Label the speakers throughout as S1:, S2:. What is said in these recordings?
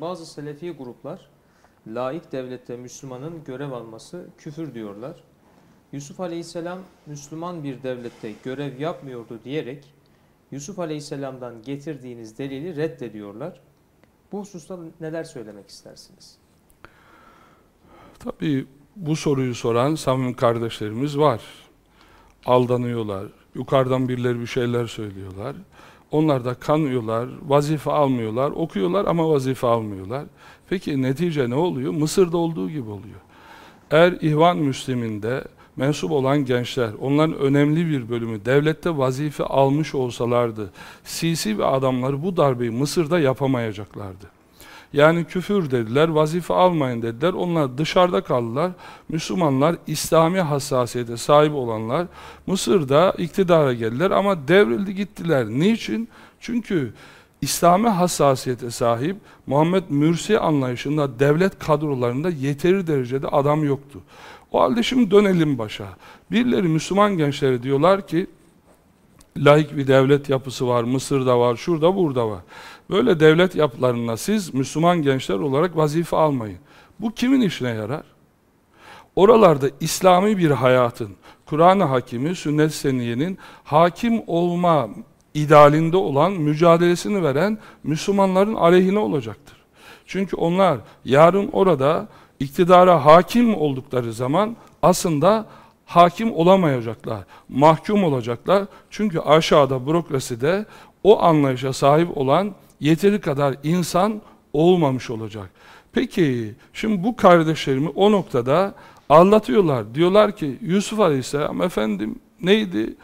S1: Bazı selefi gruplar laik devlette Müslümanın görev alması küfür diyorlar. Yusuf Aleyhisselam Müslüman bir devlette görev yapmıyordu diyerek Yusuf Aleyhisselam'dan getirdiğiniz delili reddediyorlar. Bu hususta neler söylemek istersiniz?
S2: Tabii bu soruyu soran samimi kardeşlerimiz var. Aldanıyorlar. Yukarıdan birileri bir şeyler söylüyorlar. Onlar da kanıyorlar, vazife almıyorlar, okuyorlar ama vazife almıyorlar. Peki netice ne oluyor? Mısır'da olduğu gibi oluyor. Eğer İhvan Müslim'inde mensup olan gençler, onların önemli bir bölümü devlette vazife almış olsalardı, sisi ve adamları bu darbeyi Mısır'da yapamayacaklardı. Yani küfür dediler, vazife almayın dediler. Onlar dışarıda kaldılar. Müslümanlar, İslami hassasiyete sahip olanlar Mısır'da iktidara geldiler ama devrildi gittiler. Niçin? Çünkü İslami hassasiyete sahip Muhammed Mürsi anlayışında devlet kadrolarında yeteri derecede adam yoktu. O halde şimdi dönelim başa. Birileri Müslüman gençleri diyorlar ki laik bir devlet yapısı var, Mısır'da var, şurada burada var. Böyle devlet yapılarına siz Müslüman gençler olarak vazife almayın. Bu kimin işine yarar? Oralarda İslami bir hayatın, Kur'an-ı Hakimi, Sünnet-i Seniye'nin hakim olma idealinde olan mücadelesini veren Müslümanların aleyhine olacaktır. Çünkü onlar yarın orada iktidara hakim oldukları zaman aslında hakim olamayacaklar, mahkum olacaklar. Çünkü aşağıda bürokraside o anlayışa sahip olan yeteri kadar insan olmamış olacak. Peki şimdi bu kardeşlerimi o noktada anlatıyorlar. Diyorlar ki Yusuf Aleyhisselam efendim neydi?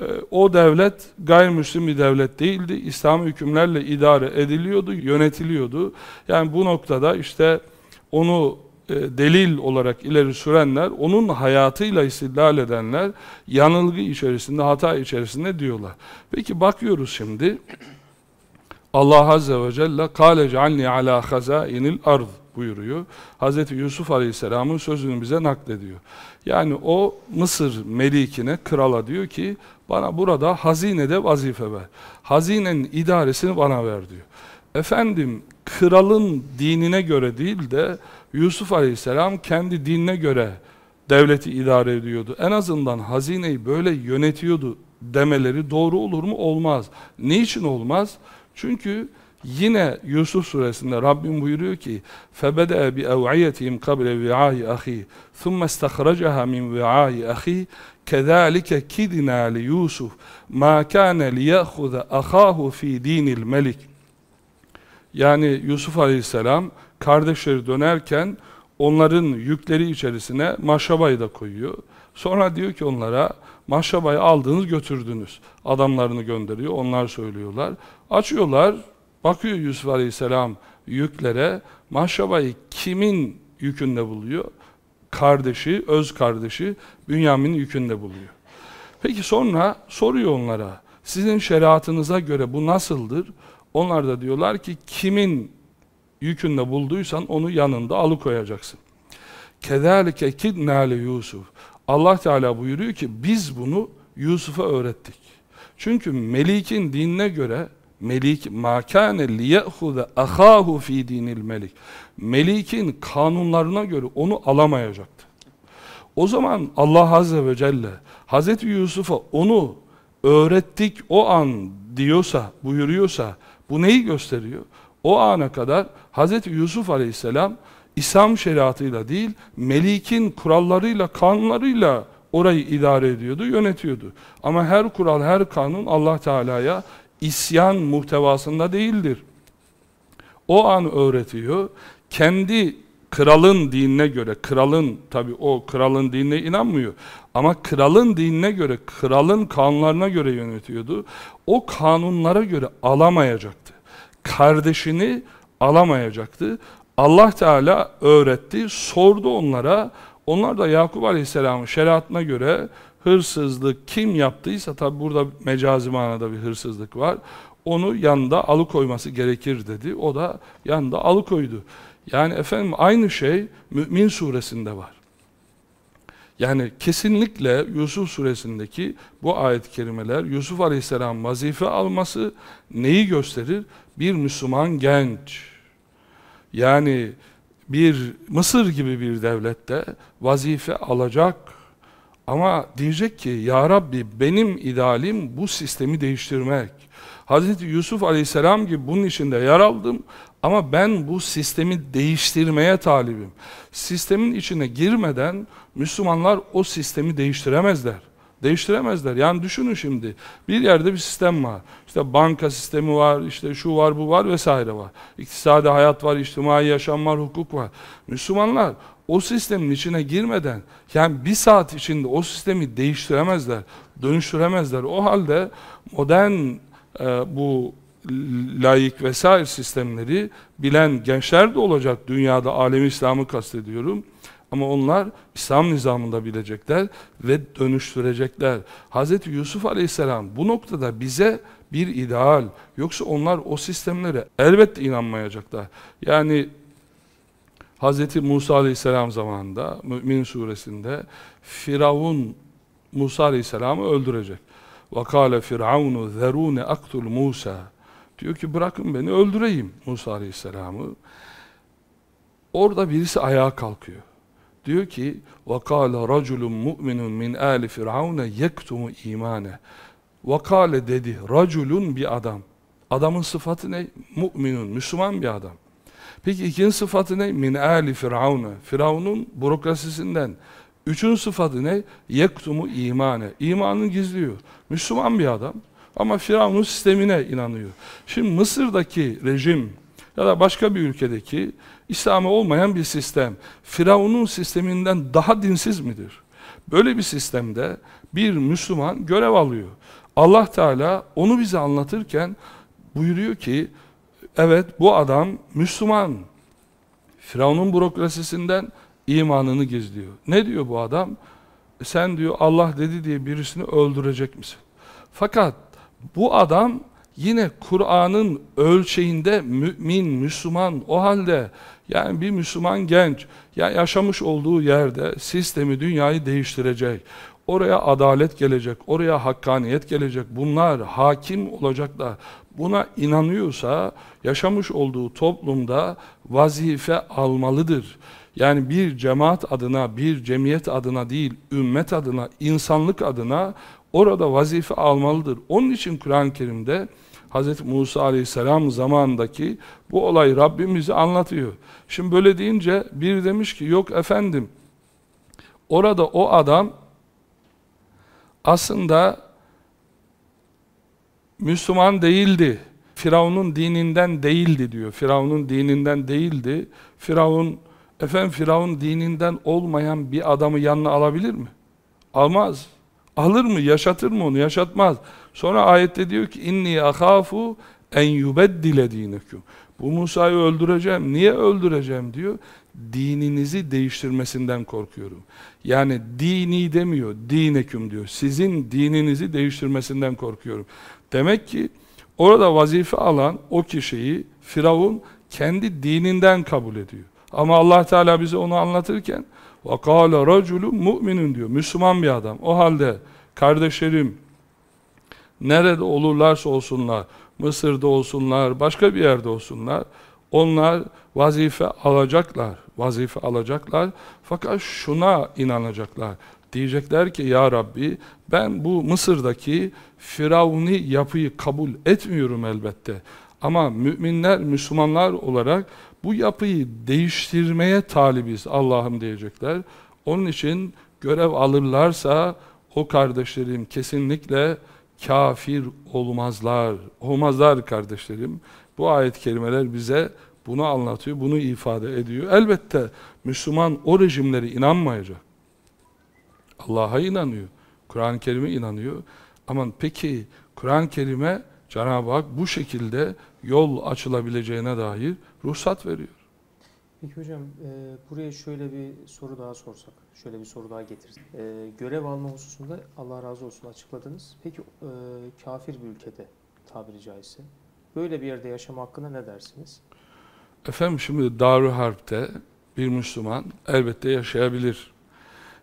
S2: Ee, o devlet gayrimüslim bir devlet değildi. İslami hükümlerle idare ediliyordu, yönetiliyordu. Yani bu noktada işte onu e, delil olarak ileri sürenler, onun hayatıyla istidlal edenler yanılgı içerisinde, hata içerisinde diyorlar. Peki bakıyoruz şimdi. Allah Azze ve Celle kâle cealni alâ hazâinil ard buyuruyor. Hz. Yusuf Aleyhisselam'ın sözünü bize naklediyor. Yani o Mısır melikine, krala diyor ki bana burada hazinede vazife ver. Hazinenin idaresini bana ver diyor. Efendim kralın dinine göre değil de Yusuf Aleyhisselam kendi dinine göre devleti idare ediyordu. En azından hazineyi böyle yönetiyordu demeleri doğru olur mu? Olmaz. Niçin olmaz? Çünkü yine Yusuf suresinde Rabbim buyuruyor ki فَبَدَأَ بِأَوْعِيَتِهِمْ قَبْلَ وِعَاهِ أَخِي ثُمَّ اسْتَخْرَجَهَا مِنْ وِعَاهِ أَخِي كَذَٰلِكَ كِدْنَا لِيُوسُفْ مَا كَانَ لِيَأْخُذَ أَخَاهُ ف۪ي د۪ينِ الْمَلِكِ Yani Yusuf Aleyhisselam kardeşleri dönerken onların yükleri içerisine maşabayı da koyuyor. Sonra diyor ki onlara maşabayı aldınız götürdünüz. Adamlarını gönderiyor. Onlar söylüyorlar. Açıyorlar. Bakıyor Yusuf Aleyhisselam yüklere. Maşabayı kimin yükünde buluyor? Kardeşi, öz kardeşi Bünyamin'in yükünde buluyor. Peki sonra soruyor onlara. Sizin şeriatınıza göre bu nasıldır? Onlar da diyorlar ki kimin yükünde bulduysan onu yanında alıkoyacaksın. Kedalike kidna Yusuf. Allah Teala buyuruyor ki biz bunu Yusuf'a öğrettik. Çünkü Melik'in dinine göre Melik makane liyehuze ahahu fi dinil melik. Melik'in kanunlarına göre onu alamayacaktı. O zaman Allah Azze ve Celle Hazreti Yusuf'a onu öğrettik o an diyorsa, buyuruyorsa bu neyi gösteriyor? O ana kadar Hazreti Yusuf Aleyhisselam İslam şeriatıyla değil, Melik'in kurallarıyla, kanunlarıyla orayı idare ediyordu, yönetiyordu. Ama her kural, her kanun Allah Teala'ya isyan muhtevasında değildir. O an öğretiyor. Kendi kralın dinine göre, kralın tabi o kralın dinine inanmıyor. Ama kralın dinine göre, kralın kanunlarına göre yönetiyordu. O kanunlara göre alamayacaktı. Kardeşini alamayacaktı. Allah Teala öğretti, sordu onlara. Onlar da Yakup Aleyhisselam'ın şeriatına göre hırsızlık kim yaptıysa tabi burada mecazi manada bir hırsızlık var. Onu yanında alıkoyması gerekir dedi. O da yanında alıkoydu. Yani efendim aynı şey Mümin suresinde var. Yani kesinlikle Yusuf suresindeki bu ayet-i kerimeler Yusuf aleyhisselam vazife alması neyi gösterir? Bir Müslüman genç Yani bir Mısır gibi bir devlette vazife alacak ama diyecek ki ya Rabbi benim idealim bu sistemi değiştirmek. Hazreti Yusuf Aleyhisselam gibi bunun içinde yer aldım ama ben bu sistemi değiştirmeye talibim. Sistemin içine girmeden Müslümanlar o sistemi değiştiremezler. Değiştiremezler. Yani düşünün şimdi. Bir yerde bir sistem var. İşte banka sistemi var, işte şu var, bu var vesaire var. İktisadi hayat var, içtimai yaşam var, hukuk var. Müslümanlar o sistemin içine girmeden yani bir saat içinde o sistemi değiştiremezler, dönüştüremezler. O halde modern e, bu layık vesaire sistemleri bilen gençler de olacak dünyada alemi İslam'ı kastediyorum. Ama onlar İslam nizamında bilecekler ve dönüştürecekler. Hz. Yusuf Aleyhisselam bu noktada bize bir ideal. Yoksa onlar o sistemlere elbette inanmayacaklar. Yani Hz. Musa Aleyhisselam zamanında Mümin suresinde Firavun Musa Aleyhisselam'ı öldürecek. وَقَالَ فِرْعَوْنُ ذَرُونَ اَقْتُلْ Musa Diyor ki bırakın beni öldüreyim Musa Aleyhisselam'ı. Orada birisi ayağa kalkıyor. Diyor ki وَقَالَ رَجُلٌ مُؤْمِنٌ مِنْ آلِ فِرْعَوْنَ يَكْتُمُ اِيمَانَهِ Vakale dedi, raculun bir adam. Adamın sıfatı ne? Mu'minun, Müslüman bir adam. Peki ikinci sıfatı ne? Min ali firavuna. Firavunun bürokrasisinden. Üçün sıfatı ne? Yektumu imane. İmanını gizliyor. Müslüman bir adam. Ama Firavun'un sistemine inanıyor. Şimdi Mısır'daki rejim ya da başka bir ülkedeki İslam'ı olmayan bir sistem Firavun'un sisteminden daha dinsiz midir? Böyle bir sistemde bir Müslüman görev alıyor. Allah Teala onu bize anlatırken buyuruyor ki evet bu adam Müslüman. Firavun'un bürokrasisinden imanını gizliyor. Ne diyor bu adam? Sen diyor Allah dedi diye birisini öldürecek misin? Fakat bu adam yine Kur'an'ın ölçeğinde mümin, Müslüman o halde yani bir Müslüman genç ya yaşamış olduğu yerde sistemi, dünyayı değiştirecek. Oraya adalet gelecek, oraya hakkaniyet gelecek. Bunlar hakim olacaklar. Buna inanıyorsa yaşamış olduğu toplumda vazife almalıdır. Yani bir cemaat adına, bir cemiyet adına değil, ümmet adına, insanlık adına orada vazife almalıdır. Onun için Kur'an-ı Kerim'de Hz. Musa Aleyhisselam zamanındaki bu olayı Rabbimize anlatıyor. Şimdi böyle deyince bir demiş ki yok efendim orada o adam aslında Müslüman değildi. Firavun'un dininden değildi diyor. Firavun'un dininden değildi. Firavun, efendim Firavun dininden olmayan bir adamı yanına alabilir mi? Almaz. Alır mı? Yaşatır mı onu? Yaşatmaz. Sonra ayette diyor ki inni ahafu en yubeddile dineküm. Bu Musa'yı öldüreceğim. Niye öldüreceğim diyor. Dininizi değiştirmesinden korkuyorum. Yani dini demiyor, dineküm diyor. Sizin dininizi değiştirmesinden korkuyorum. Demek ki orada vazife alan o kişiyi Firavun kendi dininden kabul ediyor. Ama Allah Teala bize onu anlatırken وَقَالَ رَجُلٌ مُؤْمِنٌ diyor. Müslüman bir adam. O halde kardeşlerim nerede olurlarsa olsunlar, Mısır'da olsunlar, başka bir yerde olsunlar, onlar vazife alacaklar, vazife alacaklar. Fakat şuna inanacaklar. Diyecekler ki ya Rabbi ben bu Mısır'daki Firavuni yapıyı kabul etmiyorum elbette. Ama müminler, Müslümanlar olarak bu yapıyı değiştirmeye talibiz Allah'ım diyecekler. Onun için görev alırlarsa o kardeşlerim kesinlikle kafir olmazlar. Olmazlar kardeşlerim. Bu ayet kelimeler bize bunu anlatıyor, bunu ifade ediyor. Elbette Müslüman o rejimlere inanmayacak. Allah'a inanıyor. Kur'an-ı Kerim'e inanıyor. Ama peki Kur'an-ı Kerim'e Cenab-ı Hak bu şekilde yol açılabileceğine dair ruhsat veriyor.
S1: Peki hocam e, buraya şöyle bir soru daha sorsak, şöyle bir soru daha getirsek. E, görev alma hususunda Allah razı olsun açıkladınız. Peki e, kafir bir ülkede tabiri caizse böyle bir yerde yaşama hakkında ne dersiniz?
S2: Efendim şimdi Darül Harp'te bir Müslüman elbette yaşayabilir.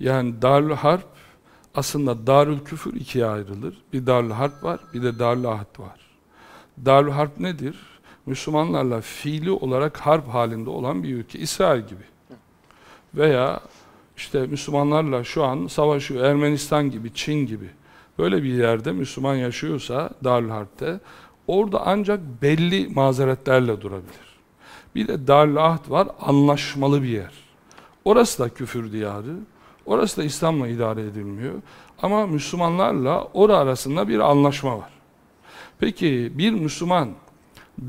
S2: Yani Darül Harp aslında Darül Küfür ikiye ayrılır. Bir Darül Harp var, bir de Darül Ahd var. Darül Harp nedir? Müslümanlarla fiili olarak harp halinde olan bir ülke. İsrail gibi. Veya işte Müslümanlarla şu an savaşıyor. Ermenistan gibi, Çin gibi. Böyle bir yerde Müslüman yaşıyorsa Darül orada ancak belli mazeretlerle durabilir. Bir de Darül var, anlaşmalı bir yer. Orası da küfür diyarı. Orası da İslam'la idare edilmiyor. Ama Müslümanlarla orada arasında bir anlaşma var. Peki bir Müslüman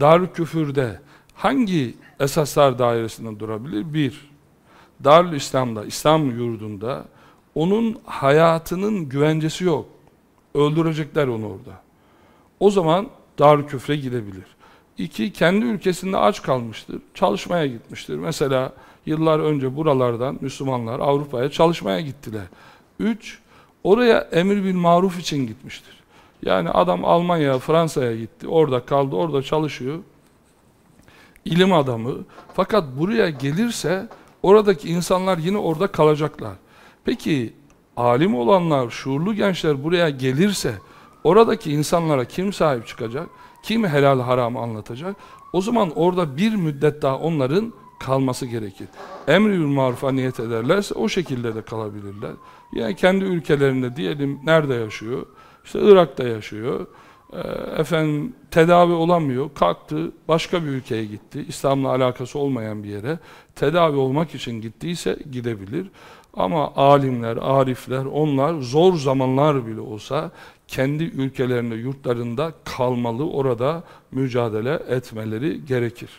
S2: dar küfürde hangi esaslar dairesinde durabilir? Bir, Darül İslam'da, İslam yurdunda onun hayatının güvencesi yok. Öldürecekler onu orada. O zaman dar küfre gidebilir. İki, kendi ülkesinde aç kalmıştır. Çalışmaya gitmiştir. Mesela yıllar önce buralardan Müslümanlar Avrupa'ya çalışmaya gittiler. Üç, oraya emir bil maruf için gitmiştir. Yani adam Almanya'ya, Fransa'ya gitti. Orada kaldı, orada çalışıyor. İlim adamı. Fakat buraya gelirse oradaki insanlar yine orada kalacaklar. Peki alim olanlar, şuurlu gençler buraya gelirse oradaki insanlara kim sahip çıkacak? Kim helal haram anlatacak? O zaman orada bir müddet daha onların kalması gerekir. Emri bil marufa niyet ederlerse o şekilde de kalabilirler. Yani kendi ülkelerinde diyelim nerede yaşıyor? İşte Irak'ta yaşıyor. Ee, efendim tedavi olamıyor. Kalktı başka bir ülkeye gitti. İslam'la alakası olmayan bir yere. Tedavi olmak için gittiyse gidebilir. Ama alimler, arifler onlar zor zamanlar bile olsa kendi ülkelerinde, yurtlarında kalmalı, orada mücadele etmeleri gerekir.